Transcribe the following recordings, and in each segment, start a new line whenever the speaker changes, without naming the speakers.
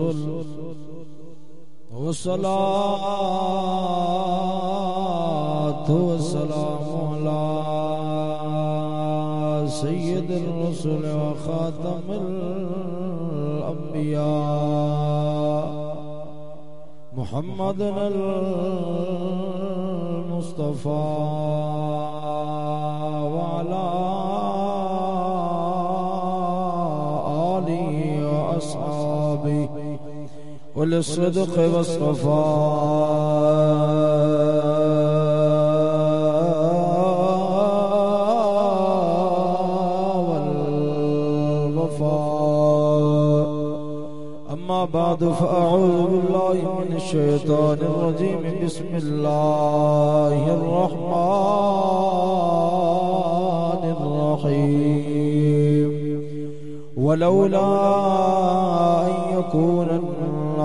الرسل والصلاة والسلام على سيد الرسل وخاتم الأنبياء محمد المصطفى وللصدق والصفاء. والوفاء. أما بعد، فأعوذ بالله من الشيطان الرجيم. بسم الله الرحمن الرحيم. ولولا أن يكون الناس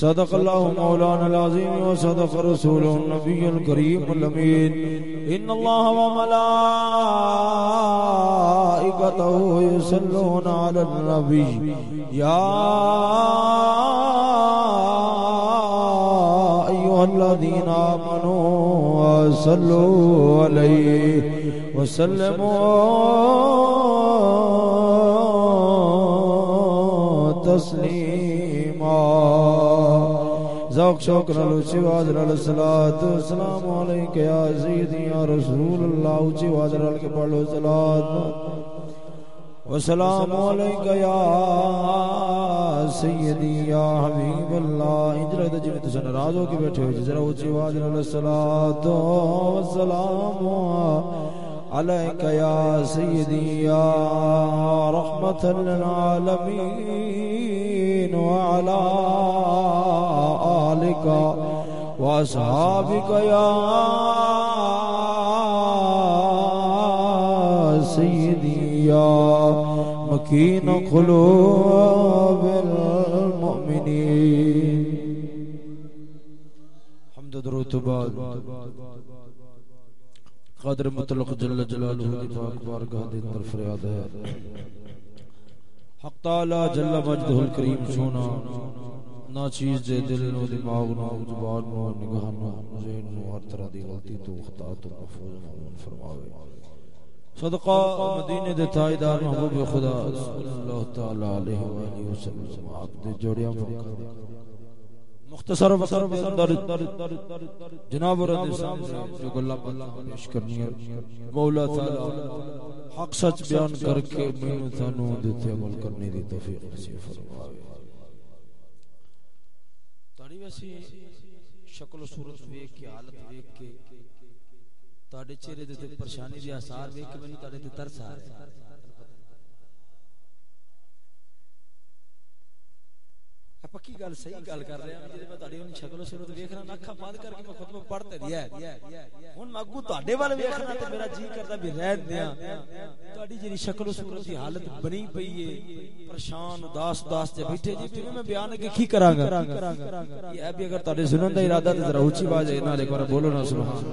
صدق الله مولانا العظيم وصدق رسوله النبي الكريم الأمين. إن الله وملائكته يصلون على النبي. يا أيها الذين آمنوا صلوا عليه وسلموا تسليما. شوق نال اونچی آواز نال صلوات سلام علیک یا سیدی یا رسول اللہ اونچی آواز نال کے پڑھ لو صلوات و سلام علیک یا سیدی یا حبیب اللہ. اجرت جی تو ناراض ہو کے بیٹھے ہو جی، ذرا اونچی آواز نال صلوات و سلام عليك يا سيدي يا رحمة للعالمين وعلى آلك وأصحابك يا سيدي يا مكين قلوب المؤمنين. حمد درود بعد. قادر مطلق جل جلالہ دی پاک بارگاہ دے اندر فریاد ہے. حق تعالی جل مجدہ الکریم سونا. نا چیز دے دل نو دماغ نو زبان نو نگاہ نو ذہن نو ہر طرح دی غلطی تو خطا تو محفوظ معمول فرماوے۔ صدقہ مدینے دے تائیدار محبوب خدا صلی اللہ تعالی علیہ وآلہ وسلم آپ دے جوڑیاں موقع مختصر وقت کے اندر جناب اور سامنے جو گلا باتیں پیش کرنی ہے مولا تعالی حق سچ بیان کر کے میں تھانو دیتے عمل کرنے دی توفیق نصیب فرمائے تاڑی شکل و صورت ویکھ کے، حالت ویکھ کے، تہاڈے چہرے دے تے پریشانی دے آثار ویکھ کے مینوں تہاڈے تے ترس آ رہا ہے۔ پکی گل صحیح گل کر رہا ہوں میں تہاڈی شکل و صورت ویکھنا نکھا بند کر کے میں خطبہ پڑھتے دیا ہے ہن میں اگوں تہاڈے ول ویکھنا تے میرا جی کردا بھی رہن دیاں۔ تہاڈی جڑی شکل و صورت دی حالت بنی پئی ہے پریشان اداس اداس تے بیٹھے جی تے میں بیان کے کی کراں گا یہ بھی اگر تہاڈے سنن دا ارادہ تے ذرا اونچی آواز نال ایک بار بولو نا سبحان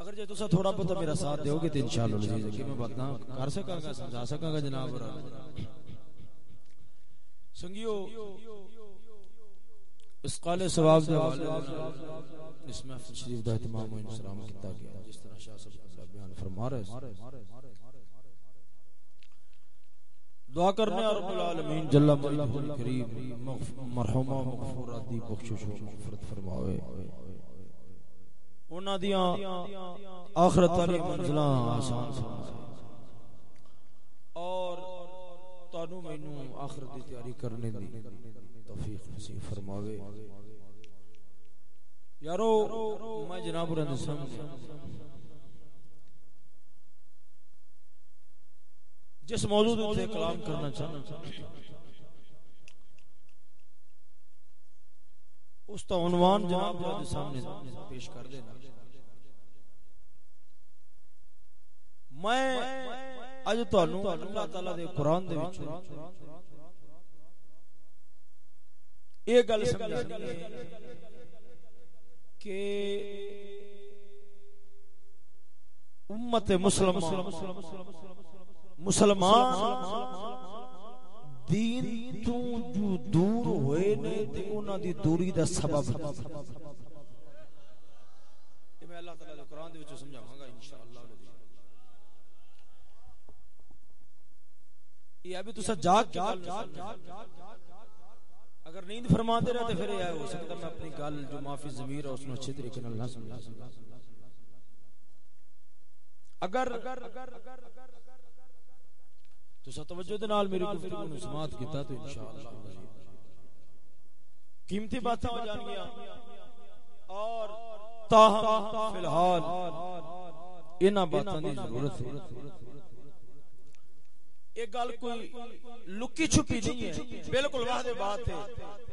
اگر جے تھوڑا بہت میرا ساتھ دیو گے تے انشاءاللہ عزیز کہ میں کر سکاں گا سمجھا سکاں گا جناب۔ سنگیو، اس قال ثواب دے حوالے اس محفل شریف دا اہتمام و انسلام کیتا گیا۔ جس طرح شاہ صاحب بیان فرما رہے ہیں۔ دعا کرنے رب العالمین، جل مجدہ کریم مرحومہ مغفورات دی بخشش و مغفرت فرماوے۔ انہاں دیاں آخرت والی منزلاں آسان فرمائے اور تانوں مینوں آخر دی تیاری کرنے دی توفیق نصیب فرماوے۔ یارو، میں جناب رند سامنے جس موضوع تے کلام کرنا چاہنا اس کا عنوان جناب رند سامنے پیش کر دینا میں اج تانوں اللہ تعالی دے قرآن دے وچ یہ گل سمجھانی کہ امت مسلم مسلمان دین تو جو دور ہوئے نے تے انہاں دی دوری دا سبب یہ میں اللہ تعالی دے قرآن دے وچ سمجھاواں گا انشاءاللہ یہ ابھی تو جاگ اگر نیند فرما دے رہے تو پھر یہ ہو سکتا میں اپنی گل جو معافی ضمیر ہے اس نے اچھے طریقے نال نہ سمجھا اگر تو توجہ دے نال میری گفتگو نو سماعت کیتا تو انشاءاللہ۔ قیمتی باتیں ہو جان گیا اور تاہم فی الحال، انہاں باتاں دی ضرورت ہے۔ گل کوئی لکی چھپی نہیں ہے۔ بالکل واضح بات ہے۔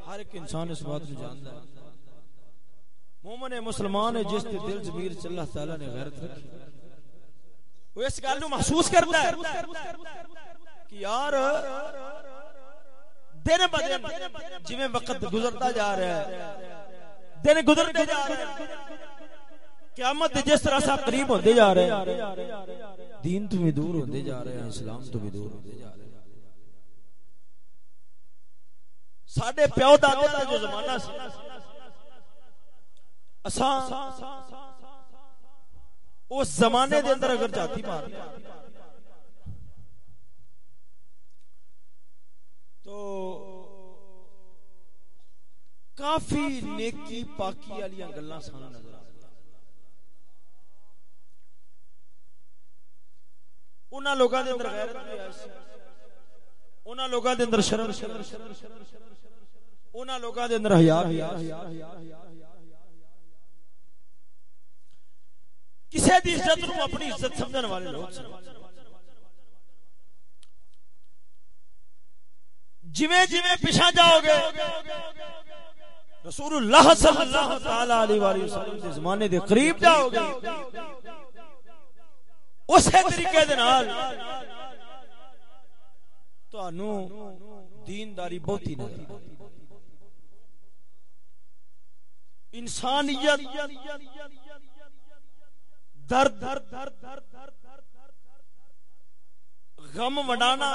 ہر ایک انسان اس بات کو جانتا ہے۔ مومن مسلمان ہے جس کے دل ضمیر چ اللہ تعالی نے غیرت رکھی۔ وہ اس گل نو محسوس کرتا ہے کہ یار دن جویں وقت گزرتا جا رہا ہے دن گزرتے جا رہے ہیں۔ قیامت جس طرح سا قریب ہوتے جا رہے ہیں۔ دین تو بھی دور ہوتے جا رہے ہیں، اسلام تو بھی دور ہوتے جا رہے ہیں۔ ساڈے پیو دادے دا جو زمانہ سی، اساں اس زمانے دے اندر اگر جاتی مار تو کافی نیکی پاکی والی گلاں سانو نظر انہاں لوگاں دے اندر غیرت بھی انہاں لوگاں دے اندر شرم انہاں لوگاں دے اندر حیا بھی کسے دی عزت نو اپنی عزت سمجھن والے لوگ جویں جویں پیچھے جاؤ گے، رسول اللہ صلی اللہ تعالی علیہ وسلم زمانے دے قریب جاؤ گے۔ اسی طریقے دے نال تانوں دینداری بہتی نظر انسانیت درد، غم وڈانا،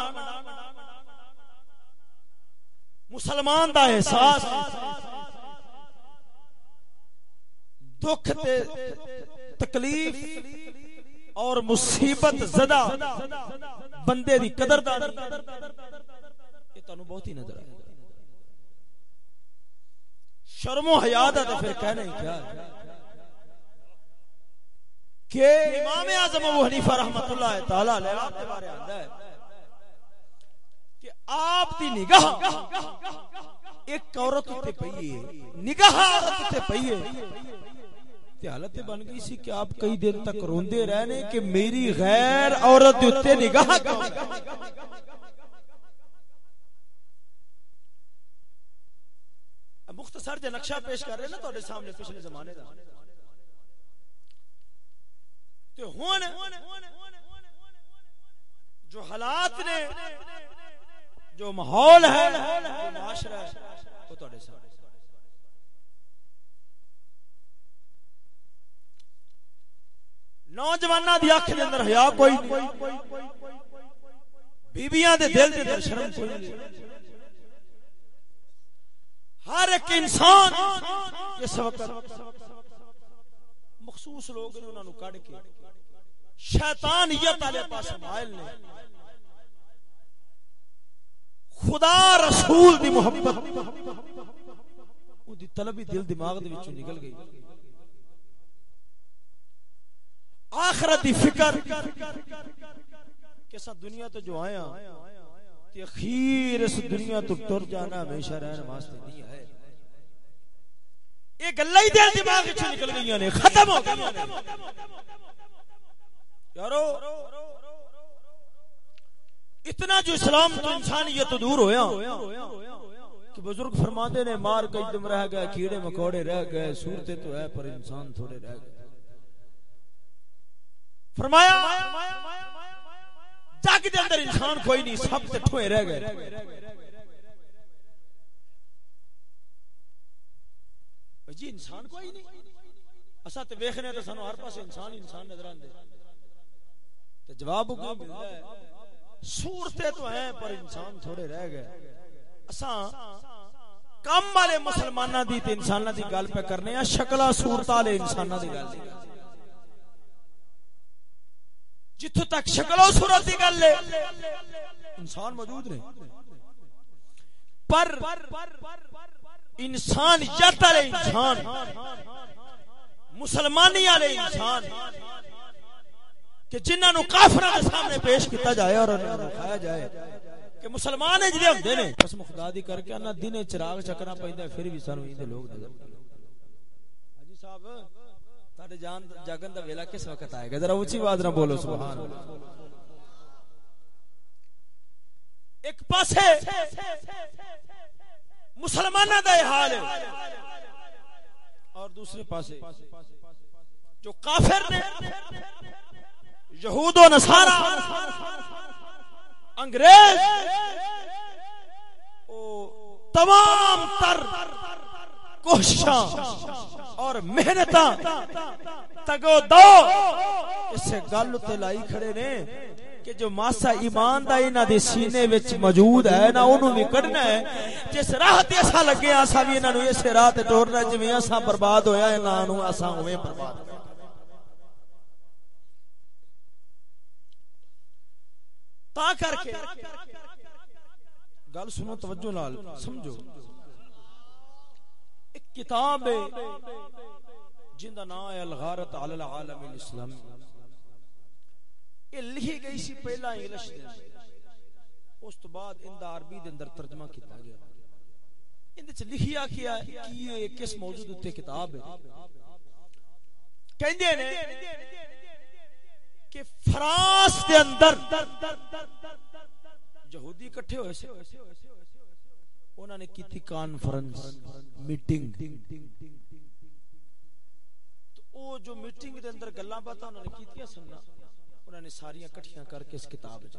مسلمان دا احساس، دکھ تکلیف اور مصیبت زدہ بندے دی قدر دانی یہ تانوں بہت ہی نظر آئے شرم و حیا دا تے پھر کہنا ہی کیا۔ ہے کہ امام اعظم ابو حنیفہ رحمتہ اللہ تعالی علیہ آپ کے بارے آندا ہے کہ آپ دی نگاہ، ایک عورت تے پئی ہے، نگاہ عورت تے پئی ہے۔ تے حالت بن گئی سی کہ آپ کئی دن تک روندے رہنے کہ میری غیر عورت اتے نگاہ مختصر جو نقشہ پیش کر رہے نا تو سامنے پچھلے زمانے دا تو ہون جو حالات نے، جو ماحول ہے، جو معاشرہ ہے، وہ تو سامنے۔ نوجواناں دی اکھ دے اندر حیا کوئی نہیں۔ بیبییاں دے دل دے اندر شرم کوئی نہیں۔ ہر ایک انسان اس وقت مخصوص لوگ نے انہاں نو کڈ کے شیطانیت والے پاس مائل نے۔ خدا رسول دی محبت دی طلب دل دماغ دے وچوں نکل گئی۔ آخرت دی فکر کہ سا دنیا تو جو آیا تے اخیر اس دنیا تو ٹر جانا ہمیشہ رہن واسطے نہیں ہے۔ یہ گلاں ہی دل دماغ وچ نکل گئیاں نے، ختم ہو گئیاں یارو، اتنا جو اسلام تو انسانیت تو دور ہویا کہ بزرگ فرماندے نے، مار کئی دم رہ گئے، کیڑے مکوڑے رہ گئے صورتیں تو ہے پر انسان تھوڑے رہ گئے۔ فرمایا، جگ دے اندر انسان کوئی نہیں، سب تے ٹھوئے رہ گئے۔ جی انسان کوئی نہیں۔ اسا تے ویکھنے تے سانو ہر پاسے انسان انسان نظر آندے۔ تے جواب کو ملدا ہے۔ صورتیں تو ہیں، پر انسان تھوڑے رہ گئے۔ اساں کم والے مسلماناں دی تے انساناں دی گل پہ کرنے ہیں شکلا صورت والے انساناں دی گل۔ جتھوں تک شکل و صورت دی گل ہے۔ انسان موجود نے۔ پر انسان جت والے انسان، مسلمانی والے انسان، کہ جنہاں نو کافراں دے سامنے پیش کیتا جائے اور انہاں نو کھایا جائے۔ کہ مسلمان جڑے ہوندے نے، قسم خدا دی کر کے انہاں دن چراغ چکنا پیندا پھر بھی سانو ایندے لوگ نظر حاجی صاحب تہاڈے جان جاگن دا ویلا کس وقت آئے گا؟ ذرا اونچی آواز نہ بولو، سبحان اللہ۔ ایک پاسے مسلمانہ دا حال ہے۔ اور دوسرے پاسے جو کافر نے، یہود و نصارا انگریز تمام تر کوششاں اور محنتاں تگو دو اسے گل تے لائی کھڑے نے کہ جو ماسا ایمان دا انہاں دے سینے وچ موجود ہے نا اونوں وی کڈنا ہے۔ جس راہ تے اسا لگے اسا وی انہاں نو اس راہ تے ٹورنا جویں اسا برباد ہویا انہاں نو اسا اوویں برباد تا کر کے گل سنو، توجہ نال، سمجھو۔ کتاب جن دا نام ہے الغارت علی العالم الاسلامی یہ لکھی گئی سی پہلا انگلش دے۔ اس تو بعد ان دا عربی دے اندر ترجمہ کیتا گیا۔ ان دے لکھیا کیا کہ یہ کس موضوع تے کتاب ہے۔ کہندے نے کہ فرانس دے اندر یہودی اکٹھے ہوئے سے انہوں نے کی تھی کانفرنس میٹنگ تو او جو میٹنگ دے اندر گلاں باتاں انہوں نے کیتیاں سننا انہوں نے ساری اکٹھیاں کر کے اس کتاب وچ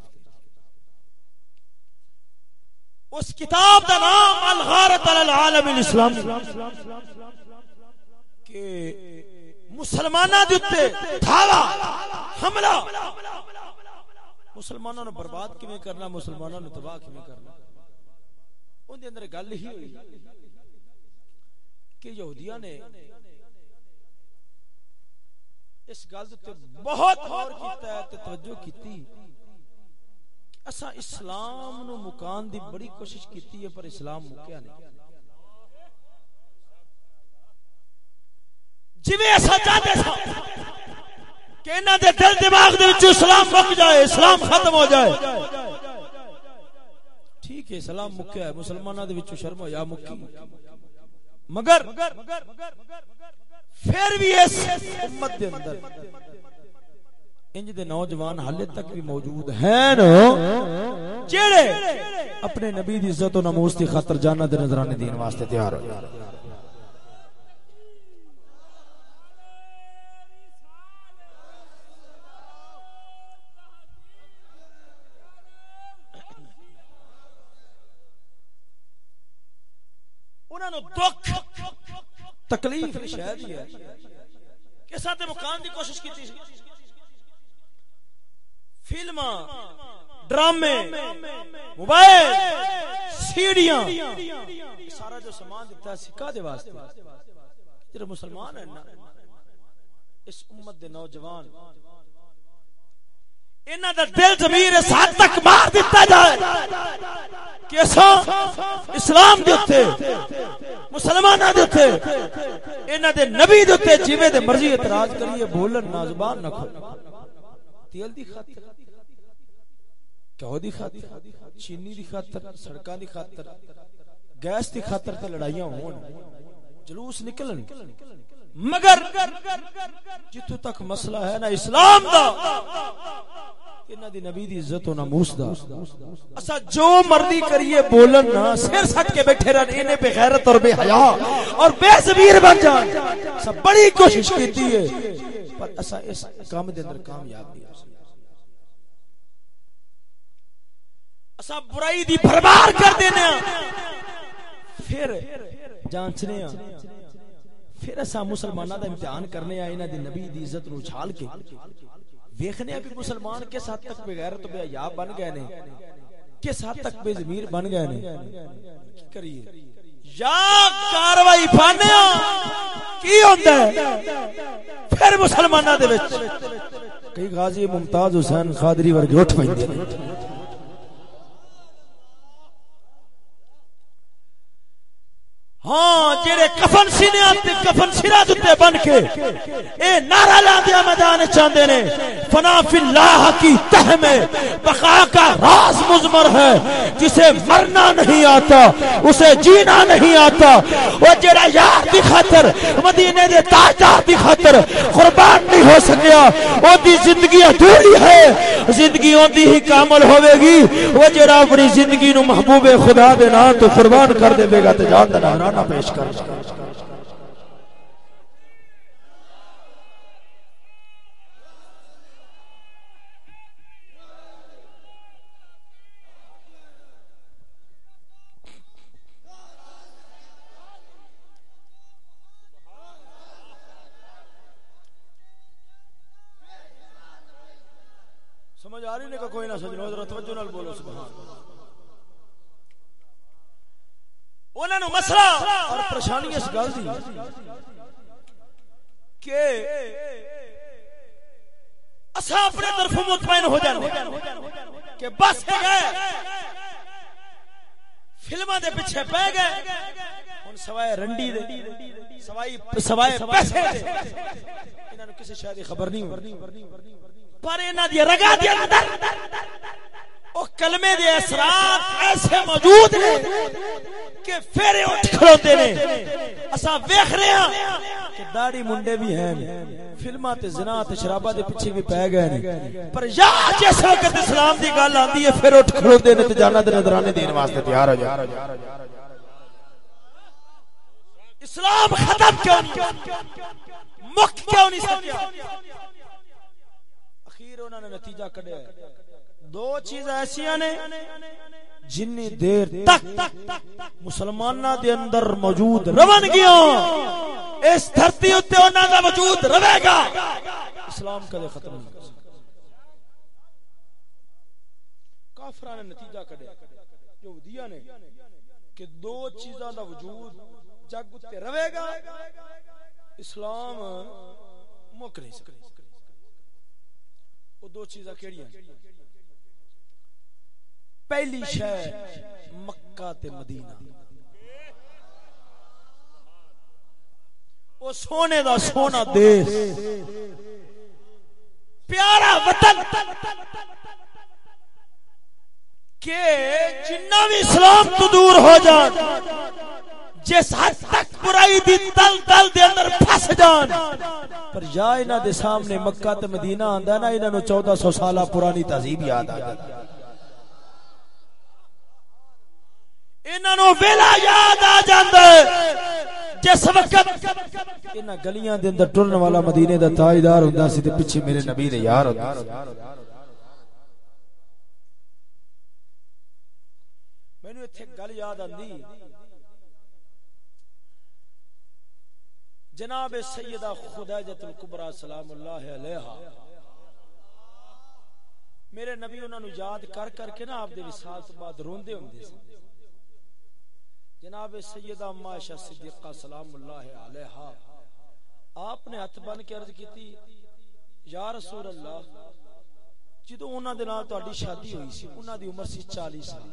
اس کتاب دا نام الغارت علی العالم الاسلامی کہ مسلمانہ دیتے دھاوا حملہ۔ مسلمانوں نے برباد کیویں کرنا مسلمانوں نے تباہ کیویں کرنا؟ ان دے اندر گل ہی ہوئی کہ یہودیاں نے اس گل تے بہت غور کیتا ہے تے توجہ کیتی اسا اسلام نو مکان دی بڑی کوشش کیتی ہے پر اسلام مکیا نہیں جویں اسا چاہتے سا کہ انہاں دے دل دماغ دے وچ اسلام مک جائے اسلام ختم ہو جائے ٹھیک ہے اسلام مکیا ہے، مسلمانوں دے وچوں شرم ہویا مکی۔ مگر پھر بھی اس امت دے اندر انج دے نوجوان حالے تک بھی موجود ہیں جڑے اپنے نبی دی عزت و ناموس دی خاطر جاننا دے نظرانے دین واسطے تیار ہو دکھ تکلیف شاید ہی ہے۔ کہ ساتھ مکان دی کوشش کی تھی۔ فلم ڈرامے موبائل سیڑیاں سارا جو سامان دیتا ہے سکا دے واسطے۔ مسلمان ہیں نا اس امت دے نوجوان انہاں دا دل ضمیر اس حد تک مار دیتا جائے کہ اسلام دے اوتے، مسلماناں دے اوتے، انہاں دے نبی دے اوتے جویں دے مرضی اعتراض کریے، بولن نہ، زبان نہ کھول۔ تیل دی خاطر کہو دی خاطر، چینی دی خاطر، سڑکاں دی خاطر، گیس دی خاطر تے لڑائیاں ہون، جلوس نکلن۔ مگر جتوں تک مسئلہ ہے نا، اسلام دا۔ انہاں دی نبی دی عزت و ناموس دا۔ اسا جو مرضی کریے بولن نا، سر سٹ کے بیٹھے رہن، انہیں بے غیرت اور بے حیا اور بے ضمیر بن جان۔ سب بڑی کوشش کیتی ہے، پر اسا اس کام دے اندر کامیاب نہیں ہو اسا برائی دی بھرمار کر دینے ہاں۔ پھر جانچنے ہاں۔ پھر اسا مسلمانہ دا امتحان کرنے آئے انہاں دی نبی دی عزت نو چھال کے۔ ویکھنے بھی مسلمان کس حد تک بغیرت بے حیا بن گئے نے؟ کس حد تک بے ضمیر بن گئے نے؟ کریے؟ یا کاروائی پانے کی ہوندا ہے؟ پھر مسلماناں دے وچ۔ کئی غازی ممتاز حسین قادری ورگے اٹھ پیندے ہاں جڑے کفن سینے تے کفن سرا تے بن کے۔ اے نعرہ لا دیا میدان چاندے نے۔ فنا فی اللہ کی تہ میں بقا کا راز مزمر ہے۔ جسے مرنا نہیں آتا، اسے جینا نہیں آتا۔ وہ جڑا یار دی خاطر، مدینے دے تاجدار دی خاطر قربان نہیں ہو سکیا او دی زندگی ادھوری ہے۔ زندگی اوندی ہی کامل ہوے گی۔ وہ جڑا اپنی زندگی نو محبوب خدا دے نام تو قربان کر دے گا تے جان دا نہ پیش کر سمجھ آ رہی نہیں کہ کوئی نہ سجنو ذرا توجہ نال بولو سبحان اللہ انہوں نے مسئلہ اور پریشانی اس گل دی کہ اسا اپنے طرف مطمئن ہو جانے کہ بس گئے، فلماں دے پیچھے پہ گئے، ہن سوائے رنڈی دے، سوائے سوائے پیسے دے۔ انہاں نو کسی شاید خبر نہیں پر انہاں دی رگا دے اندر او کلمے دے اثرات ایسے موجود ہیں کہ پھر اٹھ کھڑوتے نے اسا ویکھ رہے ہیں کہ داڑھی منڈے بھی ہیں فلماں تے زنا تے شراباں دے پیچھے بھی پے گئے نے پر یا جس وقت اسلام دی گل آندی ہے، پھر اٹھ کھڑوتے نے تے جانا دے نظرانے دین واسطے تیار ہو جا۔ اسلام ختم کیوں نہیں؟ مک کیوں نہیں سکیا؟ اخیر انہوں نے نتیجہ کڈیا۔ دو چیز ایسی نے جنی دیر تک مسلمانہ دے اندر موجود رون گیا اس دھرتی اتے انہاں دا وجود رہے گا۔ اسلام کدے ختم نہیں کر کافران نے نتیجہ کڈیا یہودیاں نے کہ دو چیزاں دا وجود جگ اتے رہے گا۔ اسلام مک نہیں سکے وہ دو چیزاں کیڑیاں؟ پہلی شہ مکہ تے مدینہ۔ وہ سونے دا سونا دیس پیارا وطن۔ کہ جنہ بھی اسلام تو دور ہو جان، جس حد تک برائی دی تل تل دے اندر پھس جان، پر یا انہاں دے سامنے مکہ تے مدینہ آندا نا، انہاں نو 1400 سالہ پرانی تہذیب یاد آ جاتی انہاں نو ویلا یاد آ جاندا جس وقت انہاں گلیاں دے اندر ٹرن والا مدینے دا تاجدار ہوندا سی تے پیچھے میرے نبی دے یار ہوندا مینوں ایتھے گل یاد آندی۔ جناب سیدہ خدیجت الکبرى سلام اللہ علیہا۔ میرے نبی انہوں نے یاد کر کر کے نا آپ دے وصال تو بعد روندے ہوندے سن جناب سیدہ عائشہ صدیقہ سلام اللہ علیہا، آپ نے ہاتھ بن کے عرض کیتی، یا رسول اللہ جدو انہاں دے نال تہاڈی شادی ہوئی سی، انہاں دی عمر سی 40 سال،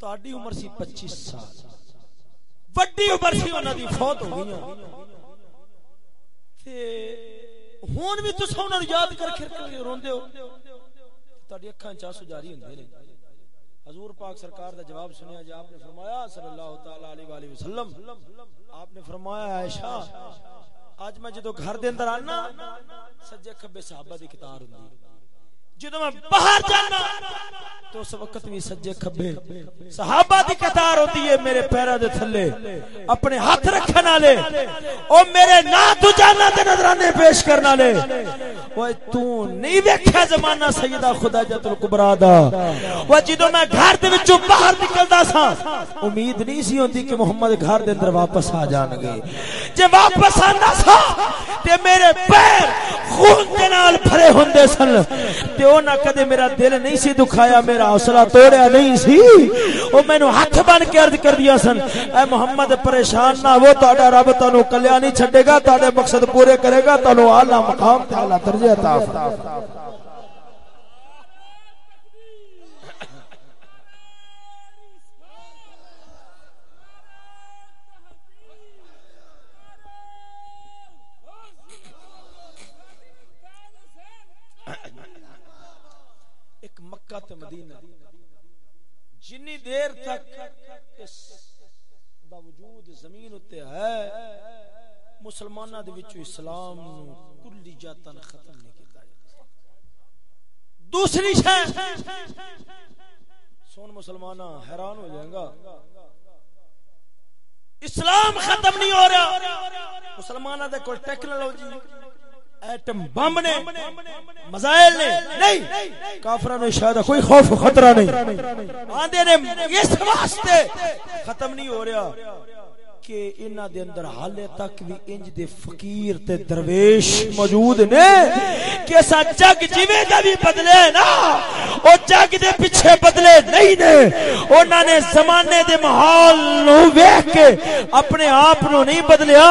تہاڈی عمر سی 25 سال، وڈی عمر سی انہاں دی فوت ہو گئی ہاں۔ تے ہون بھی تساں انہاں نوں یاد کر کے روندے ہو تہاڈی اکھاں چاسو جاری ہوندے نے۔ حضور پاک سرکار دا جواب سنیا جی آپ نے فرمایا صلی اللہ تعالی علیہ وآلہ وسلم، آپ نے فرمایا عائشہ اج میں جدو گھر دے اندر آنا، سجے کھبے صحابہ دی کتار ہوندی۔ جدو میں باہر جانا، تو اس وقت بھی سجے کھبے۔ صحابہ دی قطار ہوتی ہے میرے پیرا دے تھلے، اپنے ہاتھ رکھن والے۔ او میرے نا تو جانا تے نظرانے پیش کرن والے۔ اوے تو نہیں ویکھیا زمانہ سیدہ خدا جت الکبرا دا۔ او جدو میں گھر دے وچوں باہر نکلدا سا امید نہیں سی ہوندی کہ محمد گھر دے اندر واپس آ جان گے۔ جے واپس آنا سا تے میرے پیر خون دے نال بھرے ہوندے سن تے او نہ کدے میرا دل نہیں سی دکھایا، میرا حوصلہ توڑیا نہیں سی۔ او مینو ہاتھ بن کے عرض کر دیا سن، اے محمد پریشان نہ وہ تہاڈا رب تانوں کلیا نہیں چھڈے گا، تہاڈے مقصد پورے کرے گا، تانوں اعلی مقام تے اعلی درجے عطا فرمائے مکہ تے مدینہ جنی دیر تک اس دا وجود زمین اتے ہے مسلمانہ دے وچو اسلام نو کلی جاتن ختم نہیں کیتا دوسری شے سون مسلمانہ حیران ہو جائیں گا۔ اسلام ختم نہیں ہو رہا۔ مسلمانہ دے کوئی ٹیکنالوجی ایٹم بم نے، مزائل نے، نہیں کافرہ نے شاید کوئی خوف خطرہ نہیں۔ آندے نے، اس واسطے ختم نہیں ہو رہا کہ انہاں دے اندر حالے تک بھی انج دے فقیر تے درویش موجود نے۔ کہ سا جگ جیویں دا بھی بدلے نا۔ او جگ دے پیچھے بدلے نہیں نے۔ انہاں نے زمانے دے ماحول نو ویکھ کے اپنے آپ نو نہیں بدلیا۔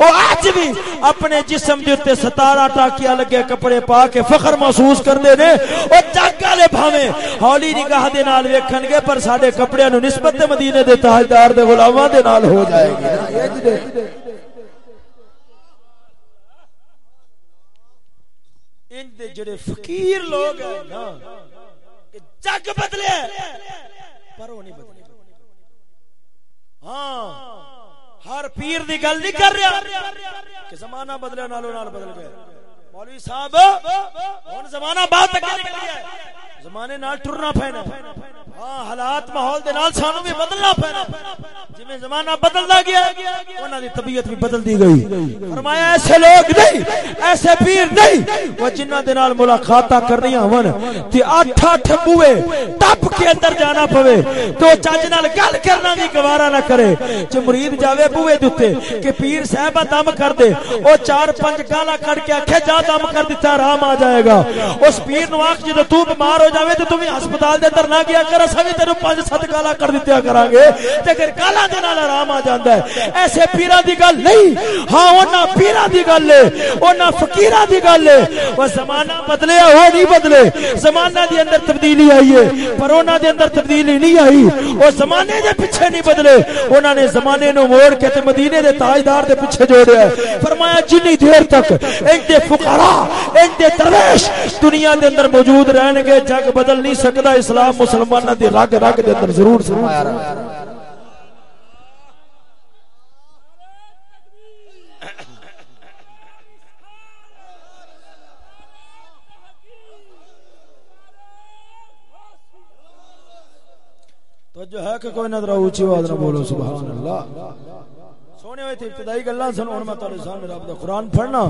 او اج بھی اپنے جسم دے اوتے 17 ٹاکیاں لگے کپڑے پا کے فخر محسوس کردے نے۔ او جگ والے بھاویں ہولی نگاہ دے نال ویکھن گے، پر ساڈے کپڑیاں نو نسبت تے مدینے دے تاجدار دے غلاماں دے نال ہو جائے گی۔ ان دے جڑے فقیر لوگ ہیں نا جگ بدلے۔ پر وہ نہیں بدلے۔ ہاں ہر پیر دی گل نہیں کر رہا کہ زمانہ بدلے نالو نال بدل گیا۔ مولوی صاحب، ہن زمانہ بہت اگے نکل گیا۔ زمانے نال ٹرنا پینا ہاں حالات ماحول دے نال سانو بھی بدلنا پینا جویں زمانہ بدلدا گیا، انہاں دی طبیعت بھی بدل دی گئی۔ فرمایا، ایسے لوگ نہیں، ایسے پیر نہیں۔ وہ جنہاں دے نال ملاقاتاں کرنیاں ہون، تے اٹھ اٹھ بوئے ٹپ کے اندر جانا پوے تو چج نال گل کرنا بھی گوارا نہ کرے۔ جے مرید جاوے بوئے دے اوتے کہ پیر صاحب دم کر دے او چار پنج گالاں کڈ کے اکھے جا دم کر دیتا، آرام آ جائے گا۔ اس پیر نو آکھ جے تو بیمار ہو جاوے تے تو بھی ہسپتال دے اندر نہ گیا کر، اساں وی تینو پنج ست گالاں کر دتیا کران گے تے اگر گالاں دے نال آرام آ جاندا ہے۔ ایسے پیراں دی گل نہیں۔ ہاں انہاں پیراں دی گل ہے۔ انہاں فقیراں دی گل ہے۔ او زمانہ بدلیا ہو نہیں بدلے۔ زمانہ دی اندر تبدیلی آئی ہے، پر انہاں دے اندر تبدیلی نہیں آئی۔ او زمانے دے پیچھے نہیں بدلے۔ انہاں نے زمانے نو موڑ کے تے مدینے دے تاجدار دے پیچھے جوڑیا ہے۔ فرمایا، جنی دیر تک ان دے فقراء ان دے درویش دنیا دے اندر موجود رہن گے جگ بدل نہیں سکدا اسلام مسلماناں دی رگ رگ دے اندر ضرور سمایا رہے تو جو ہے کہ کوئی نظر اونچی آواز نہ بولو، سبحان اللہ۔ سونے ہوئے تھے، ابتدائی گلاں سن ہن میں تہاڈے سامنے رب دا قرآن پڑھنا۔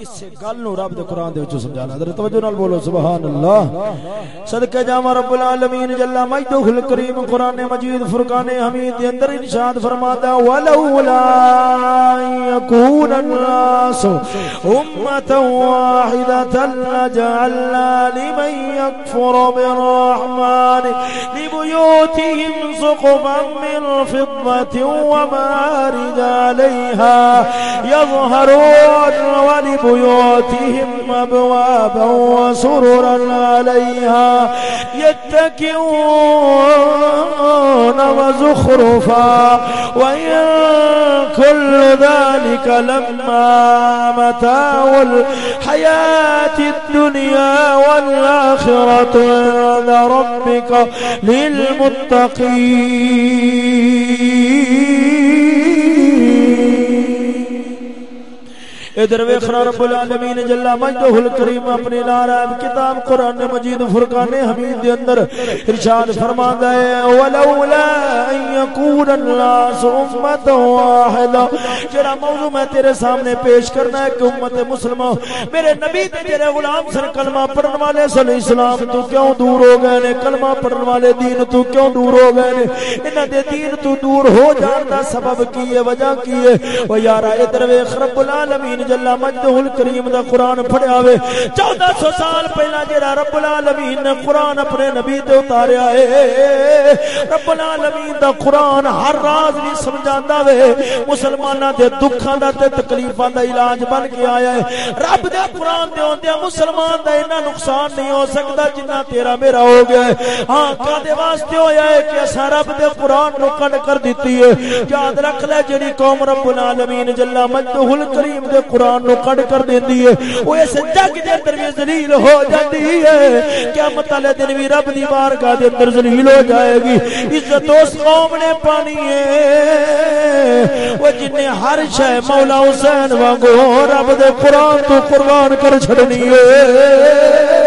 اس سے گل نو رب دے قرآن دے وچ سمجھانا۔ ذرا توجہ نال بولو، سبحان اللہ۔ صدقے جاواں رب العالمین جل مجدہ الکریم، قرآن مجید، فرقان حمید دے اندر ارشاد فرماتا ولو لا يكون الناس امه واحده لجعلنا لمن يكفر بالرحمن لبيوتهم سقفا من فضه ومعارج عليها يظهرون ولبيوتهم أبوابا وسررا عليها يتكئون وزخرفا وإن كل ذلك لما متاع الحياة الدنيا والآخرة عند ربك للمتقين ادھر ویکھنا رب العالمین جل مجدہ الکریم اپنی نارائب کتاب قرآن مجید فرقان حمید دے اندر ارشاد فرماندا ہے، ولولا ان یکون الناس امه واحده جڑا موضوع میں تیرے سامنے پیش کرنا ہے کہ امت مسلمہ، میرے نبی تے تیرے غلام سر کلمہ پڑھن والے صلی اسلام تو کیوں دور ہو گئے نے؟ کلمہ پڑھن والے دین تو کیوں دور ہو گئے نے؟ انہاں دے دین تو دور ہو جان دا سبب کی ہے، وجہ کی ہے؟ او یارا ادھر ویکھ رب العالمین جل مجدہ الکریم دا قرآن پڑھیا ہوئے چودہ سو سال پہلا جڑا رب العالمین نے قرآن اپنے نبی تے اتاریا ہے۔ رب العالمین دا قرآن ہر راز بھی سمجھاندا وے۔ مسلماناں دے دکھاں دا تے تکلیفاں دا علاج بن کے آیا ہے۔ رب دے قرآن دے ہوندے مسلمان دا اتنا نقصان نہیں ہو سکتا جنہ تیرا میرا ہو گیا ہے۔ ہاں کدے واسطے ہویا ہے کہ اسا رب دے قرآن نو کڈ کر دتی ہے۔ یاد رکھ لے جڑی قوم رب العالمین جل مجدہ الکریم دے قرآن نو کڑ کر دیندی ہے۔ او اس جگ دے اندر وی ذلیل ہو جاندی ہے۔ قیامت والے دن وی رب دی بارگاہ دے اندر ذلیل ہو جائے گی۔ عزت اس قوم نے پانی ہے۔ او جن نے ہر شے مولا حسین وانگو رب دے قرآن تو قربان کر چھڑنی ہے۔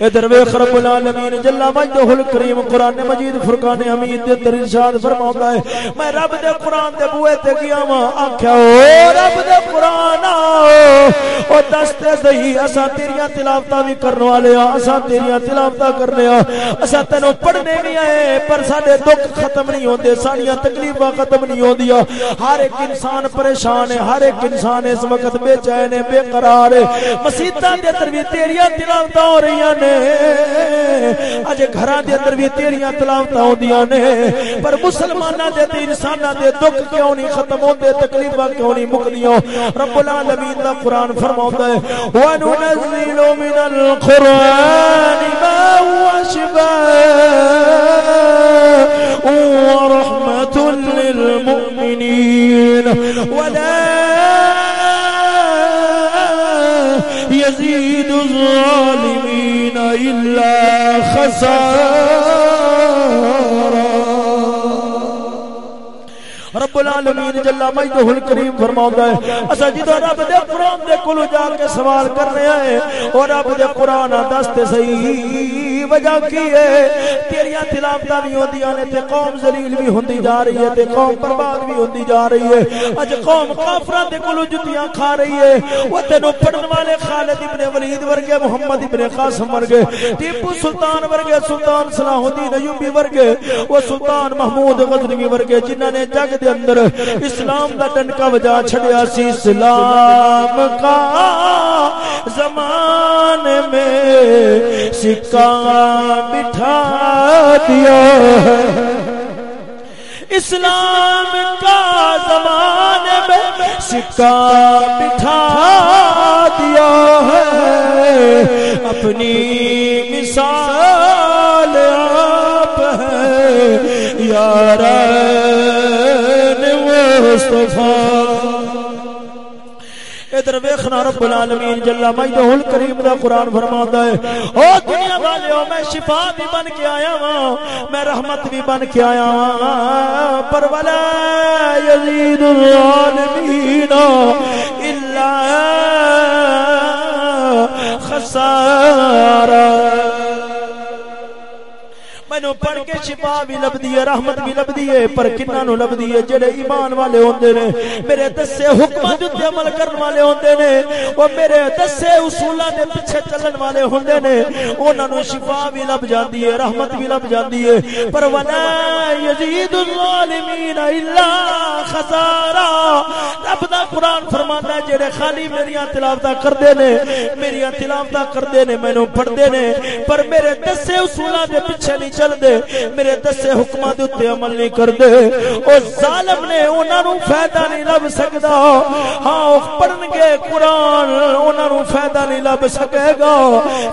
ادھر ویخ رب العالمین جل مجدہ الکریم قرآن مجید، فرقان حمید دے در ارشاد فرماؤں ہے، میں رب دے قرآن دے بوئے تے گیا ماں آکھیا، او رب دے قرآن او دستے دہی اسا تیریاں تلاوتہ بھی کرنے والے ہاں اسا تیریاں تلاوتہ کرنے ہاں اسا تینو پڑھنے بھی آئے، پر ساڑے دکھ ختم نہیں ہوندے ساڑیاں تکلیفہ ختم نہیں ہوندیا ہر ایک انسان پریشان ہے، ہر ایک انسان اس وقت بے چین ہے، بے قرار ہے۔ مسیطہ دے تروی تیریاں تلاوتہ ہو رہی ہیں نے. اج گھراں دے اندر بھی تیریاں تلاوتاں ہوندیاں نے. پر مسلماناں دے تے انساناں دے دکھ کیوں نہیں ختم ہوندے؟ تکلیفاں کیوں نہیں مکدیاں؟ رب العالمین دا قرآن فرماوندا ہے، وننزل من القرآن ما هو شفاء ورحمة للمؤمنين. ولا يزيد الظالمين إلا خسارا. رب العالمین جل مجدہ الکریم فرماوندا ہے اسا جدو رب دے قرآن دے کولو جا کے سوال کرنے آئے، اور رب دے قرآن تے صحیح۔ وجہ کی ہے؟ تیریاں تلاوتاں بھی ہوندیاں نے تے قوم ذلیل بھی ہوندی جا رہی ہے، تے قوم برباد بھی ہوندی جا رہی ہے۔ اج قوم کافراں دے کولو جتیاں کھا رہی ہے۔ او تینو پڑھن والے خالد ابن ولید ورگے، محمد ابن قاسم ورگے، ٹیپو سلطان ورگے، سلطان صلاح الدین ایوبی ورگے، او سلطان محمود غزنوی ورگے، جنہاں نے جگ دے اندر اسلام دا ڈنکا وجا چھڑیا سی۔ اسلام کا زمانے میں سکہ بٹھا دیا۔ ہے اسلام کا زمانے میں سکہ بٹھا دیا ہے۔ اپنی مثال آپ ہے یاران مصطفیٰ ادھر ویکھنا رب العالمین جل مجدہ الکریم دا قرآن فرماتا ہے۔ او دنیا والے میں شفا بھی بن کے آیا ہوں میں رحمت بھی بن کے آیا ہوں پر ولا یزید الظالمین۔ پڑھ کے شفا بھی لبدی ہے، رحمت بھی لبدی ہے، پر کنہ نو لبدی ہے؟ جڑے ایمان والے ہوندے نے، میرے دسے حکماں تے عمل کرن والے ہوندے نے او میرے دسے اصولاں دے پیچھے چلن والے ہوندے نے، انہاں نو شفا بھی لب جاندی ہے، رحمت بھی لب جاندی ہے۔ پر ولا یزید الظالمین الا خسارا۔ رب دا قرآن فرماتا ہے، جڑے خالی میریاں تلاوتاں کردے نے، میریاں تلاوتاں کردے نے، مینوں پڑھدے نے، پر میرے دسے اصولاں دے پیچھے نہیں چل دے میرے دسے حکماں دے اوتے عمل نہیں کر دے او ظالم نے انہاں نو فائدہ نہیں لب سکدا۔ ہاں او پڑھن گے قرآن، انہاں نو فائدہ نہیں لب سکے گا۔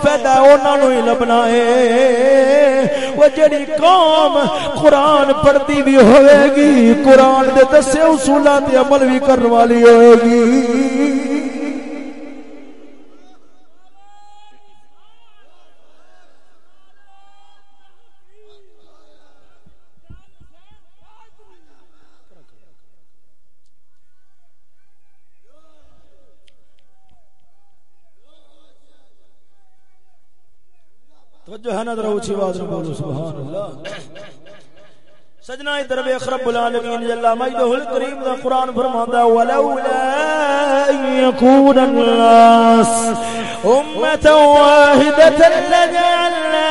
فائدہ انہاں نو ہی لبنا ہے۔ وہ جڑی قوم قرآن پڑھتی بھی ہوئے گی، قرآن دے دسے اصولاں تے عمل بھی کرن والی ہوئے گی۔ توجہ ہے نا ذرا اونچی آواز میں بولو، سبحان اللہ۔ سجنا ادھر ویکھ رب العالمین، جل مجدہ الکریم دا قران فرماندا ہے، ولولا یکون الناس امه واحده لجعلنا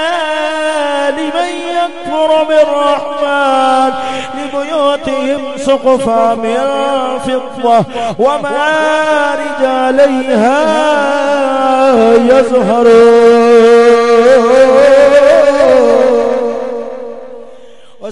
لمن يكفر بالرحمن بيوتهم سقفا من فضة ومعارج عليها يزهرون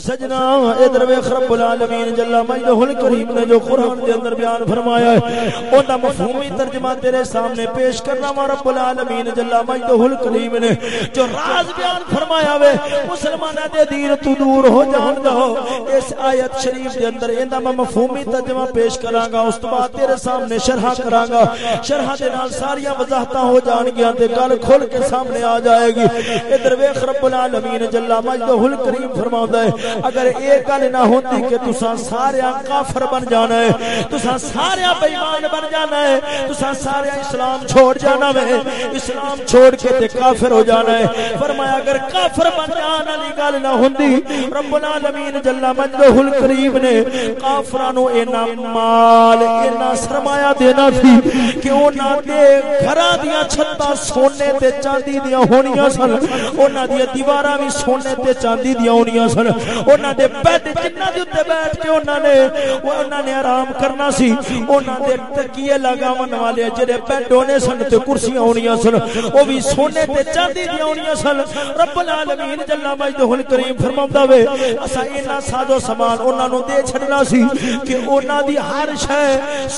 سجنا، ادھر ویکھ رب العالمین جل مجدہ الکریم نے جو قران دے اندر بیان فرمایا ہے، اوندا مفہومی ترجمہ تیرے سامنے پیش کرنا وا رب العالمین جل مجدہ الکریم نے جو راز بیان فرمایا وے، مسلماناں دے دین تو دور ہو جان دو اس ایت شریف دے اندر ایندا میں مفہومی ترجمہ پیش کراں گا اس تو بعد تیرے سامنے شرح کراں گا شرح دے نال ساری وضاحتاں ہو جان گیاں تے گل کھول کے سامنے آ جائے گی۔ ادھر ویکھ رب العالمین جل مجدہ الکریم فرماوندا ہے اگر یہ گل نہ ہوتی کہ تسا سارے کافر بن جانا ہے تسا سارے بے ایمان بن جانا ہے تسا سارے اسلام چھوڑ جانا ہے، اسلام چھوڑ کے تے کافر ہو جانا ہے۔ فرمایا، اگر کافر بن جانا گل نہ ہوندی۔ رب العالمین جل مجدہ الکریم نے کافراں نو اینا مال، اینا سرمایہ دینا سی کہ انہاں دے گھراں دیاں چھتاں سونے تے چاندی دیاں ہونیاں سن انہاں دی دیواراں وی سونے تے چاندی دیاں ہونیاں سن۔ انہاں دے بیڈ جنہ دے اوتے بیٹھ کے انہاں نے وہ انہاں نے آرام کرنا سی۔ انہاں دے تکیے لگاون والے جڑے بیڈ ہونے سن تے کرسیاں ہونیاں سن، او بھی سونے تے چاندی دی ہونیاں سن۔ رب العالمین جل مجدہ الکریم فرماوندا وے اسا اینا سادو سامان انہاں نو دے چھڈنا سی کہ انہاں دی ہر شے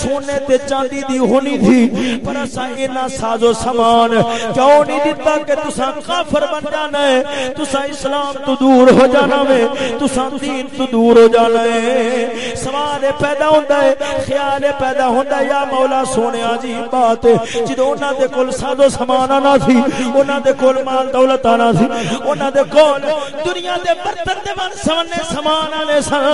سونے تے چاندی دی ہونی تھی پر اسا اینا سادو سامان کیوں نہیں دتا کہ تساں کافر بن جانا ہے تساں اسلام تو دور ہو جانا وے تساں دین تو دور ہو جانا ہے سوال پیدا ہوندا ہے خیال پیدا ہوندا ہے یا مولا سونیا جی بات جدوں انہاں دے کول سادو سامان آنا سی انہاں دے کول مال دولت آنا سی انہاں دے کول دنیا دے برتن دے من سونے سامان آنے سن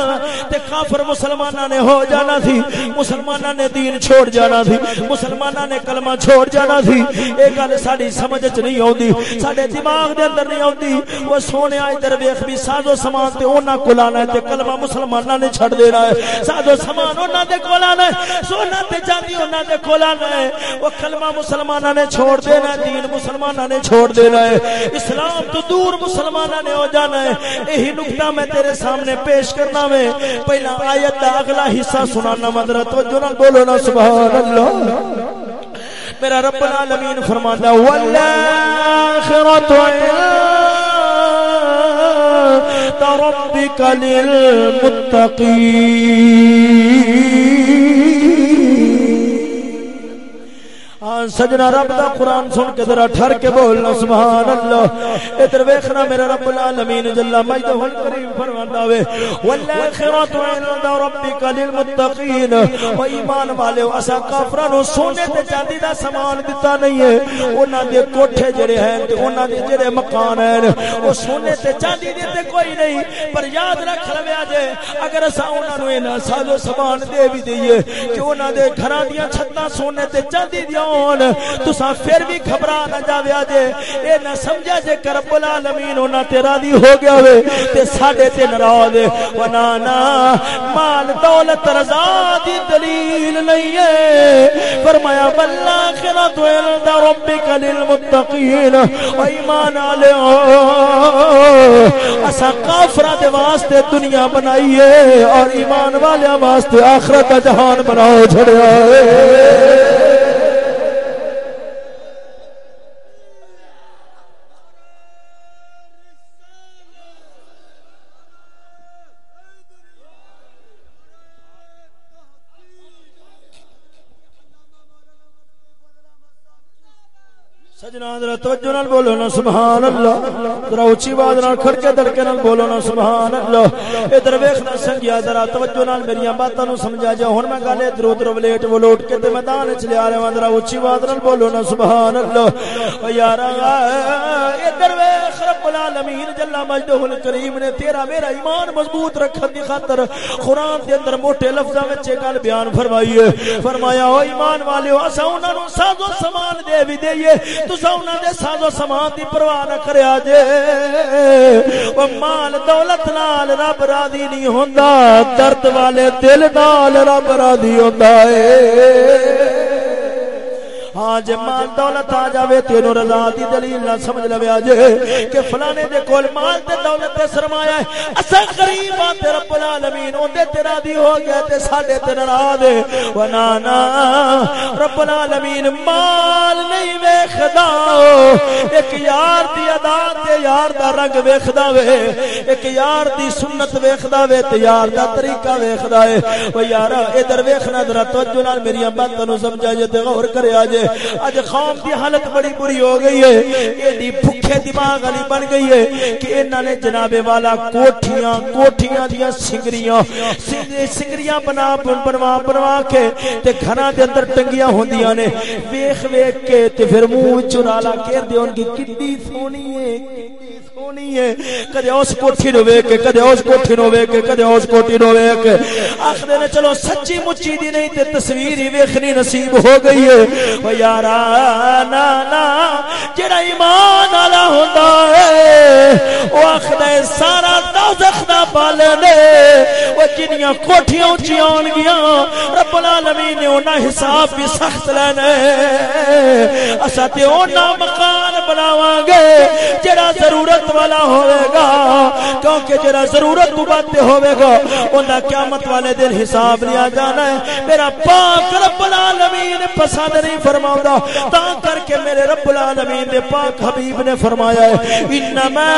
تے کافر مسلماناں نے ہو جانا سی، مسلماناں نے دین چھوڑ جانا سی، مسلماناں نے کلمہ چھوڑ جانا سی۔ اے گل ساڈی سمجھ وچ نہیں اوندی ساڈے دماغ دے اندر نہیں اوندی او سونیا ادھر ویکھ بھی سادو سامان تے انہاں کول آنا تے کلمہ مسلماناں نے چھڑ دینا ہے۔ سادو سامان انہاں دے کول آنا ہے۔ سونا تے چاندی انہاں دے کول آنا ہے۔ او کلمہ مسلماناں نے چھوڑ دینا دین مسلماناں نے چھوڑ دینا ہے۔ اسلام تو دور مسلماناں نے ہو جانا ہے۔ یہی نقطہ میں تیرے سامنے پیش کرنا میں۔ پہلا آیت دا اگلا حصہ سنانا مدر توجہ نال بولو نا سبحان اللہ میرا رب العالمین فرماتا والآخرت ربك للمتقين۔ سجنا رب دا قرآن سن کے ذرا ٹھر کے بولنا سبحان اللہ ادھر ویکھنا میرا رب العالمین جل مجدہ الکریم فرماتا ہے والآخرۃ عند ربک للمتقین و ایمان والے اسا کافراں نو سونے تے چاندی دا سامان دتا نہیں ہے۔ انہاں دے کوٹھے جڑے ہیں تے انہاں دے جڑے مکان ہیں۔ او سونے تے چاندی دے تے کوئی نہیں، پر یاد رکھ لویا جے اگر اسا انہاں نو انہاں سازو سامان دے بھی دئیے کہ انہاں دے گھراں دیاں چھتاں سونے تے چاندی دیاں ہون تسا پھر بھی گھبرا نہ جاویا جے اے نہ سمجھا جے کہ رب العالمین ہونا تے راضی ہو گیا وے تے ساڈے تے ناراض ونانا مال، دولت، رضا دی دلیل نہیں ہے۔ فرمایا بالاخرۃ عند ربک للمتقین۔ و ایمان والے اسا کافراں دے واسطے دنیا بنائی ہے اور ایمان والے واسطے آخرت دا جہان بناؤ چھڑیا ہے۔ توجہ نال بولو نا سبحان اللہ ذرا اونچی آواز نال، کھڑکے دڑکے نال بولو نا سبحان اللہ ادھر ویکھنا سنگیا، ذرا توجہ نال میری باتاں نو سمجھا جا ہن میں گل ادھر ادھر ولیٹ ولوٹ کے تے میدان وچ لے آ رہا ذرا اونچی آواز نال بولو نا سبحان اللہ او یارا، ادھر ویکھ رب العالمین جل مجدہ الکریم نے تیرا میرا ایمان مضبوط رکھن دی خاطر قران دے اندر موٹے لفظاں وچ گل بیان فرمائی ہے۔ فرمایا، او ایمان والےو اساں انہاں نو سازو سامان دے وی دئیے۔ تسا انہاں دے ساز و سامان دی پرواہ نہ کریا جے۔ او مال دولت نال رب راضی نہیں ہوندا، درد والے دل نال رب راضی ہوندا اے۔ ہاں جے مال دولت آ جاوے تینو رضا دی دلیل نہ سمجھ لویا جے کہ فلانے دے کول مال تے دولت تے سرمایہ ہے۔ اسا غریب آ تے رب العالمین، اون دے تے راضی ہو گیا تے ساڈے تے ناراض ہے۔ ونا نا، رب العالمین مال نہیں ویکھدا۔ ایک یار دی ادا تے یار دا رنگ ویکھدا وے۔ ایک یار دی سنت ویکھدا وے تے یار دا طریقہ ویکھدا ہے۔ او یار ادھر ویکھنا، ذرا توجہ نال میری باتاں نو سمجھا جے تے غور کریا جے اج قوم دی حالت بڑی بری ہو گئی ہے۔ ایڈی بھوکے دماغ والی بن گئی ہے کہ انہاں نے جناب والا کوٹھیاں کوٹھیاں دیاں سنگریاں سنگریاں بنا بنوا بنوا کے تے گھراں دے اندر ٹنگیاں ہوندیاں نے۔ ویکھ ویکھ کے تے پھر منہ چرالا کر دے ان کی کتنی سونی ہے سونی ہے۔ کدے اس کوٹھی نو ویکھ کے، کدے اس کوٹھی نو ویکھ کے، کدے اس کوٹھی نو ویکھ کے۔ آکھدے نے چلو سچی مچی دی نہیں تے تصویر ہی ویکھنی نصیب ہو گئی ہے۔ یارا، نا جڑا ایمان والا ہوندا ہے، او آکھدا سارا دوزخ دا بالے نے، او جنیاں کوٹھیاں اونچی آن گیاں، رب العالمین نے انہاں حساب بھی سخت لینے اسا تے انہاں مکان بناواں گے، جڑا ضرورت والا ہوے گا، کیونکہ جڑا ضرورت تو بات ہوے گا، اوندا قیامت والے دن حساب لیا جانا ہے۔ میرا پاک رب العالمین پسند نہیں فرماوندا تا کر کے میرے رب العالمین دے پاک حبیب نے فرمایا ہے، انما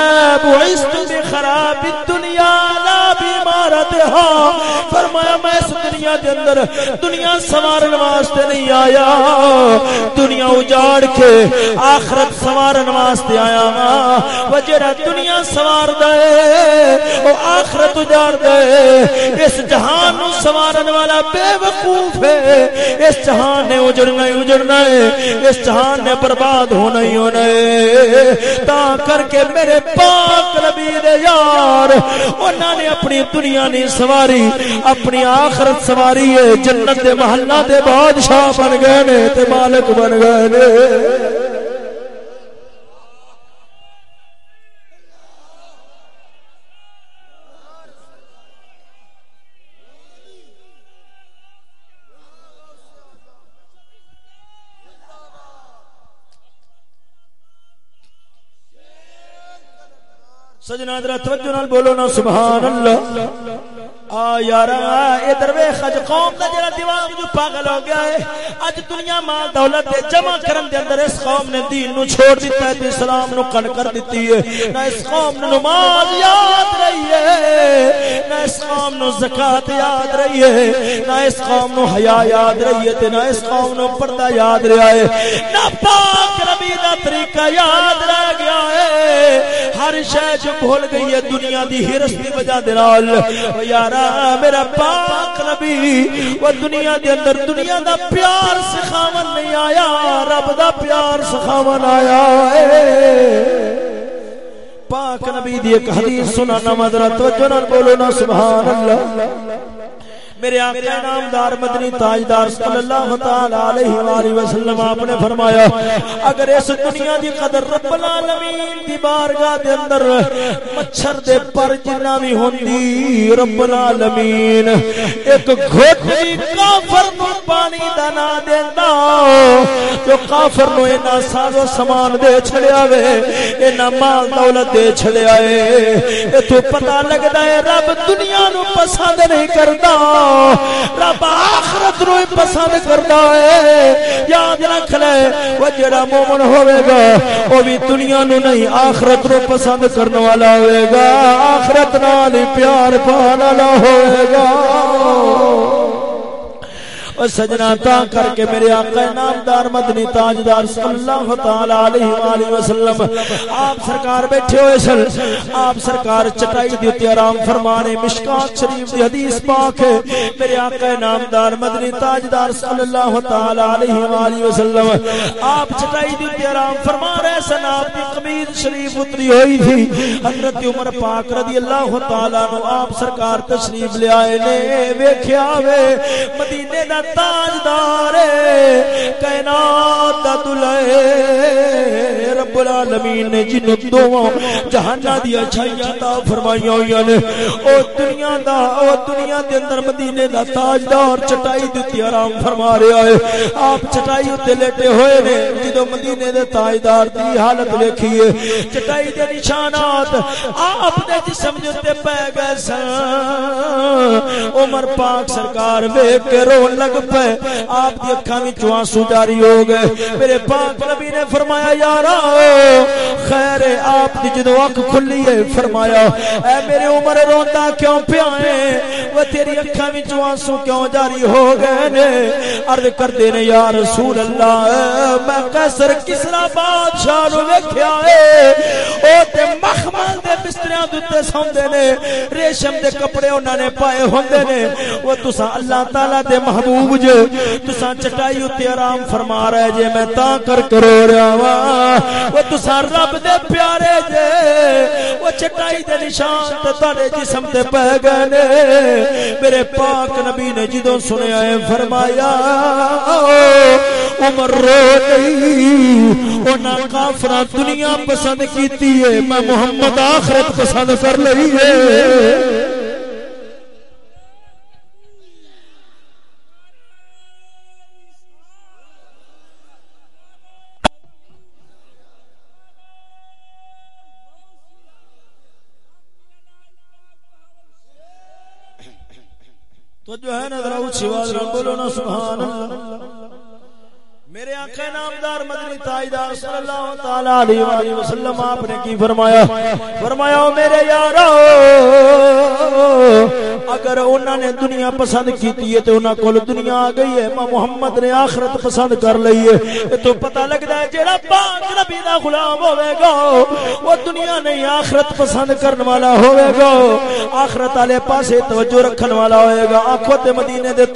بعثت بخراب الدنیا لا بامارتها فرمایا میں اس دنیا دے اندر دنیا سوارن واسطے نہیں آیا۔ دنیا اجاڑ کے آخرت سوارن واسطے آیا ہاں۔ وہ جڑا دنیا سوار دے او آخرت اجاڑ دے اس جہان نو سوارن والا بے وقوف ہے۔ اس جہان نے اجڑنا ہی اجڑنا ہے۔ اس جہان نے برباد ہونا ہی ہونا ہے۔ تا کر کے میرے پاک نبی دے یار، انہاں نے اپنے اپنی دنیا نہیں سواری، اپنی آخرت سواری ہے۔ جنت دے محلہ دے بادشاہ بن گئے نے، تے مالک بن گئے نے۔ سجنا درا توجہ نال بولو نا سبحان اللہ آ یار ادھر ویکھ اج قوم دا جڑا دماغ جو پاگل ہو گیا ہے، اج دنیا مال دولت دے جمع کرن دے اندر اس قوم نے دین نو چھوڑ دیتا ہے تے اسلام نو کڑ کر دتی ہے۔ نہ اس قوم نو نماز یاد رہی ہے، نہ اس قوم نو زکات یاد رہی ہے، نہ اس قوم نو حیا یاد رہی ہے، تے نہ اس قوم نو پردہ یاد رہا ہے۔ نہ پاک نبی دا طریقہ یاد رہ گیا ہے۔ ہر شے جو بھول گئی ہے دنیا دی ہرس دی وجہ دے نال۔ او یارا، میرا پاک نبی، وہ دنیا دے اندر دنیا دا پیار سکھاون نہیں آیا، رب دا پیار سکھاون آیا۔ ہے پاک نبی دی ایک حدیث سنا نمدر توجہ نال بولو نا، سبحان اللہ۔ میرے آقا نامدار مدنی تاجدار صلی اللہ تعالی علیہ والہ وسلم آپ نے فرمایا، اگر اس دنیا دی قدر رب العالمین دی بارگاہ دے اندر مچھر دے پر جنہ بھی ہوندی، رب العالمین، ایک گھٹ بھی کافر نو پانی دا نہ دیندا، جو کافر نو اینا ساز و سامان دے چھڑیا وے اینا مال دولت دے چھڑیا اے اے تو پتہ لگدا ہے، رب دنیا نو پسند نہیں کردا۔ رب آخرت نو پسند کرتا ہے۔ یاد رکھ لے۔ وہ جڑا مومن ہوئے گا، وہ بھی دنیا نو نہیں، آخرت نو پسند کرنے والا ہوئے گا۔ آخرت نال پیار پانا والا ہوے گا۔ او سجنا تا کر کے میرے آقا نامدار مدنی تاجدار صلی اللہ تعالی علیہ والہ وسلم، آپ سرکار بیٹھے ہوئے سن، آپ سرکار چٹائی دی تے آرام فرمانے، مشکات شریف دی حدیث پاک ہے۔ میرے آقا نامدار مدنی تاجدار صلی اللہ تعالی علیہ والہ وسلم، آپ چٹائی دی تے آرام فرما رہے سن آپ دی قمیض شریف اتری ہوئی تھی۔ حضرت عمر پاک رضی اللہ تعالی نو آپ سرکار تشریف لے آئے نے، ویکھیا وے، مدینے دا تاجدار کائنات دا دلے رب العالمین نے جنوں دوواں جہاناں دی اچھائیاں عطا فرمائیاں ہویاں نے، او دنیا دا، او دنیا دے اندر مدینے دا تاجدار چٹائی دتی آرام فرما رہا ہے۔ آپ چٹائی تے لیٹے ہوئے نے، جدوں مدینے دے تاجدار دی حالت ویکھیے چٹائی دے نشانات آپ دے جسم دے تے پے گئے سن۔ عمر پاک سرکار ویکھ کے رون لگ پے آپ دی اکھاں وچ آنسو جاری ہو گئے۔ میرے پاک نبی نے فرمایا، یارا، خیر آپ دی جدوں اکھ کھلی ہے، فرمایا، اے میرے عمر روندا کیوں پیا ہے؟ وہ تیری اکھاں وچ آنسو کیوں جاری ہو گئے نے؟ عرض کردے نے، یا رسول اللہ، میں قیصر کسرا بادشاہ نو ویکھیا ہے۔ او تے مخمل دے بستریاں دتے سوندے نے، ریشم دے کپڑے انہاں نے پائے ہوندے نے۔ وہ تساں اللہ تعالی دے محبوب جو تساں چٹائی تے آرام فرما رہے جے، میں تا کر کرو رہا وا وہ تساں رب دے پیارے جے، وہ چٹائی دے نشان تے تہاڈے جسم تے پے گئے نے۔ میرے پاک نبی نے جدوں سنیا ہے فرمایا، عمر رو نہیں انہاں کافراں دنیا پسند کیتی ہے میں محمد آخرت پسند کر لئی ہے توجہ ہے نا ذرا اونچی آواز میں بولو نا سبحان اللہ۔ آقا نامدار مدنی تاجدار صلی اللہ تعالی علیہ وسلم، آپ نے کی فرمایا؟ فرمایا میرے یارو، اگر انہوں نے دنیا پسند کیتی ہے تو انہاں کول دنیا آ گئی ہے ماں محمد نے آخرت پسند کر لئی ہے۔ تو پتہ لگدا ہے جیڑا پاک نبی دا غلام ہوے گا، وہ دنیا نہیں، آخرت پسند کرن والا ہوے گا۔ آخرت والے پاسے توجہ رکھن والا ہوے گا۔ آنکھوں تے مدینے دے